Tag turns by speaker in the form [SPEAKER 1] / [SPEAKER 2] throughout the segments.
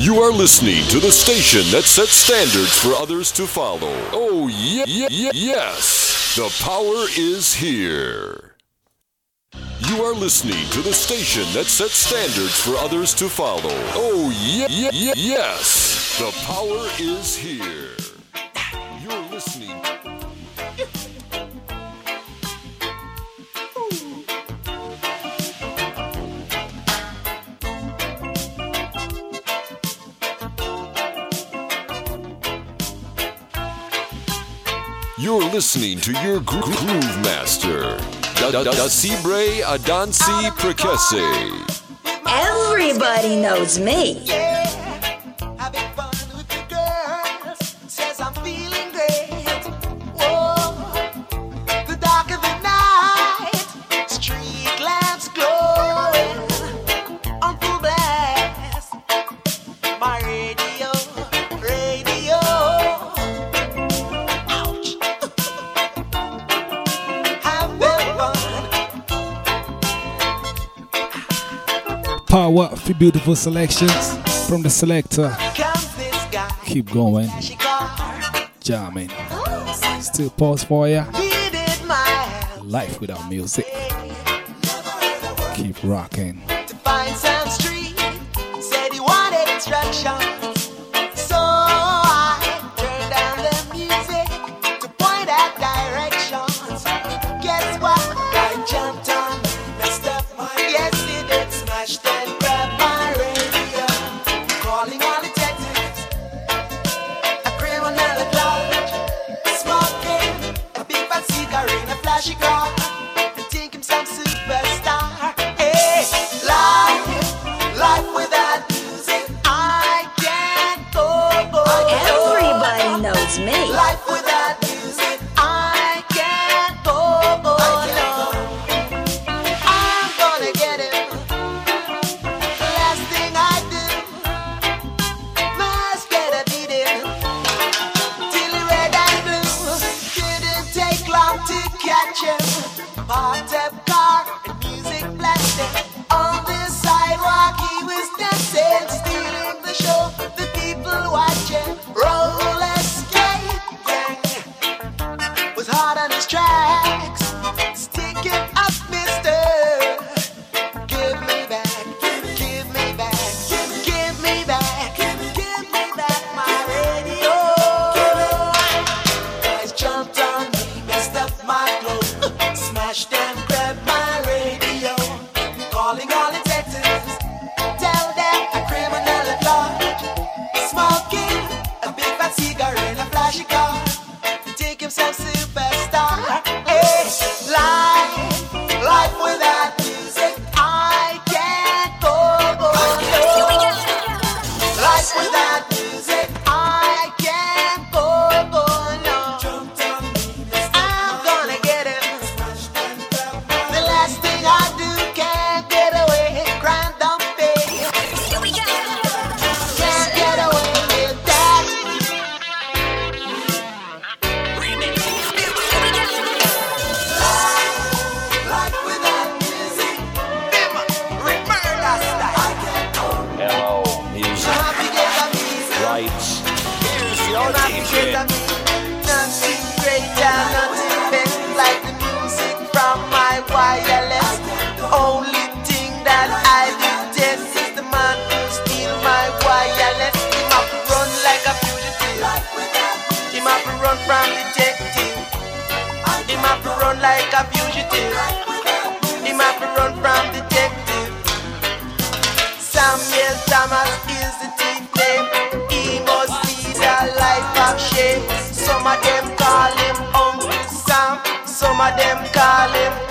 [SPEAKER 1] You are listening to the station that sets standards for others to follow. Oh, yeah, yeah, yes. The power is here. You are listening to the station that sets standards for others to follow. Oh, yeah, yeah, yes. The power is here. You're listening to your gro- groove master, Dasibre Adansi Prekese.
[SPEAKER 2] Everybody knows me.
[SPEAKER 3] Few beautiful selections from the selector. Keep going. Jamming. Still pause for ya. Life without music. Keep rocking.
[SPEAKER 4] with a fugitive. he might be run from detective. Samuel Thomas is the thief name. He must lead a life of shame. Some of them call him Uncle Sam. Some of them call him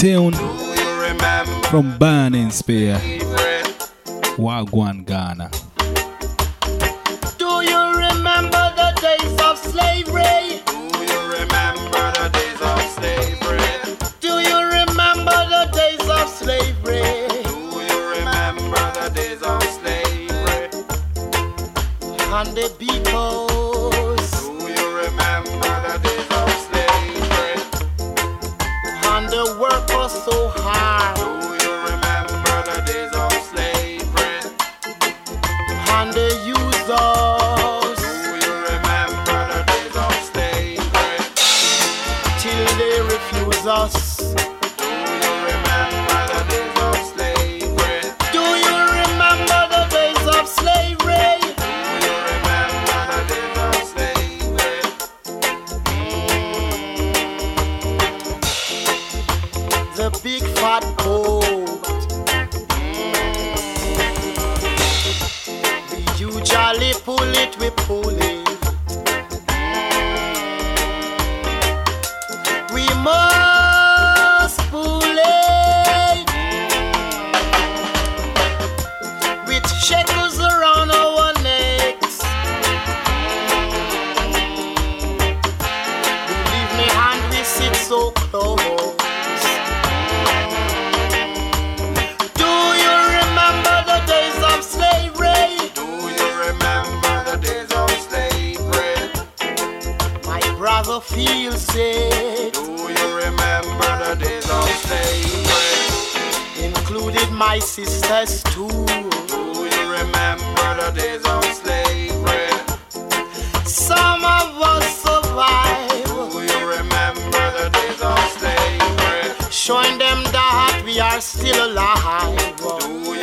[SPEAKER 3] tune from Burning Spear, Wagwan, Ghana.
[SPEAKER 5] Do you remember the days of slavery?
[SPEAKER 6] Do you remember the days of slavery?
[SPEAKER 5] Do you remember the days of slavery?
[SPEAKER 6] Do you remember the days of slavery?
[SPEAKER 5] And the feel safe.
[SPEAKER 6] Do you remember the days of slavery?
[SPEAKER 5] Included my sisters too.
[SPEAKER 6] Do you remember the days of slavery?
[SPEAKER 5] Some of us survived.
[SPEAKER 6] Do you remember the days of slavery?
[SPEAKER 5] Showing them that we are still alive.
[SPEAKER 6] Do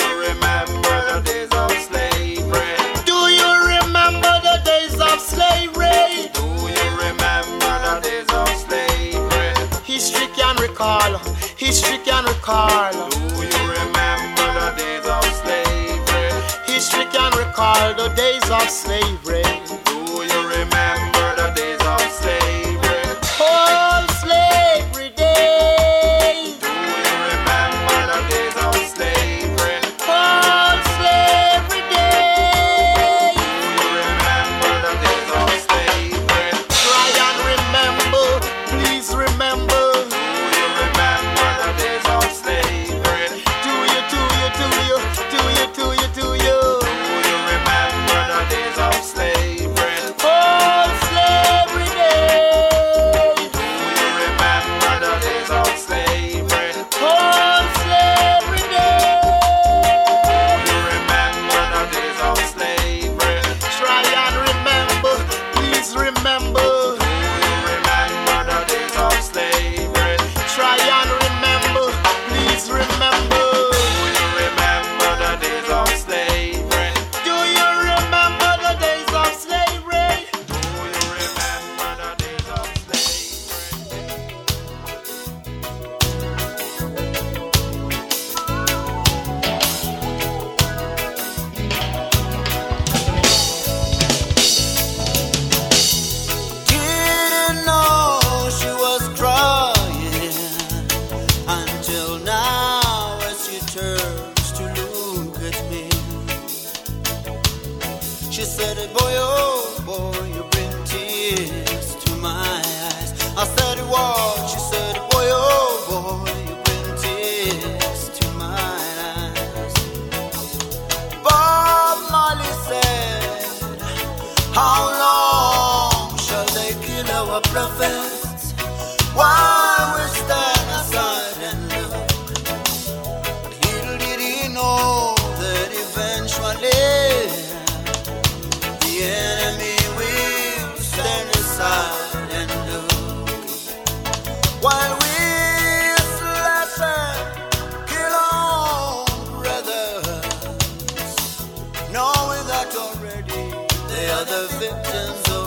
[SPEAKER 5] History can recall.
[SPEAKER 6] Do you remember the days of slavery?
[SPEAKER 5] History can recall the days of slavery. and
[SPEAKER 7] our prophets. Why we stand aside and look? But little did he know that eventually the enemy will stand aside and look. While we Already, they are the victims of.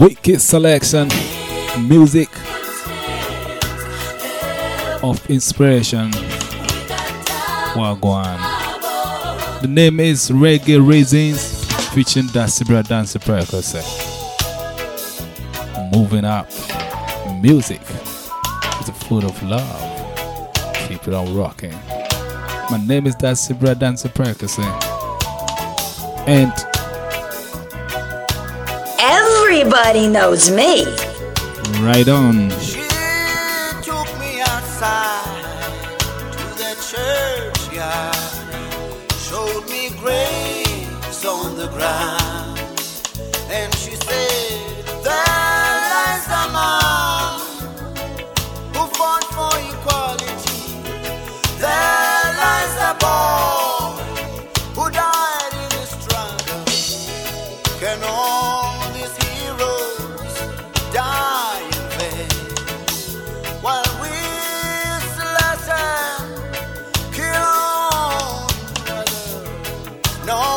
[SPEAKER 3] Wicked selection, music of inspiration. Wagwan. The name is Reggae Raisins, featuring Dasibra Dance Percussion. Moving up, music is the food of love. Keep it on rocking. My name is Dasibra Dance Percussion. And
[SPEAKER 2] Everybody knows me.
[SPEAKER 3] right on.
[SPEAKER 7] She took me outside to the churchyard, showed me graves on the ground,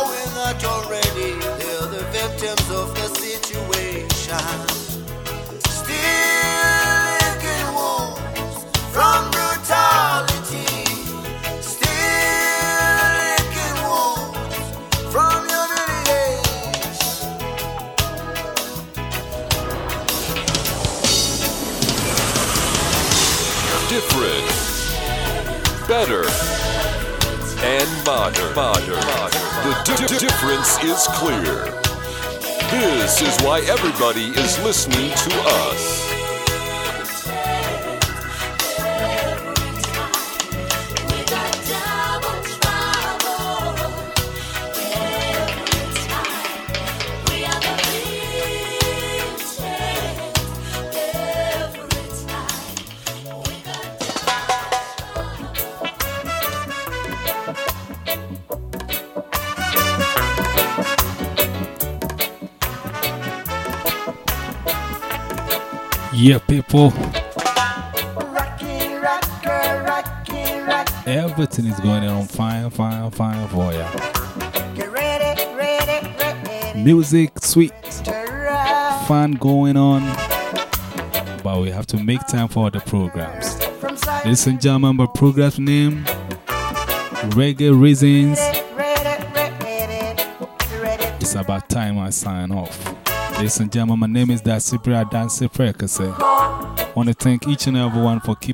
[SPEAKER 7] knowing that already they're the victims of the situation? Still licking wounds from brutality. Still licking wounds from humiliation.
[SPEAKER 1] Different, better, and modern. modern. The di- di- difference is clear. This is why everybody is listening to us.
[SPEAKER 3] People,
[SPEAKER 7] Rocky, rocker, rocky, rock.
[SPEAKER 3] everything is going on fine, fine, fine for ya.
[SPEAKER 7] Get ready, ready, ready
[SPEAKER 3] Music, sweet, fun going on, but we have to make time for the programs. Ladies and gentlemen, my program's name Reggae Reasons. It's about time I sign off. Ladies and gentlemen, my name is Dasipra Dansi Prekase. Want to thank each and everyone for keeping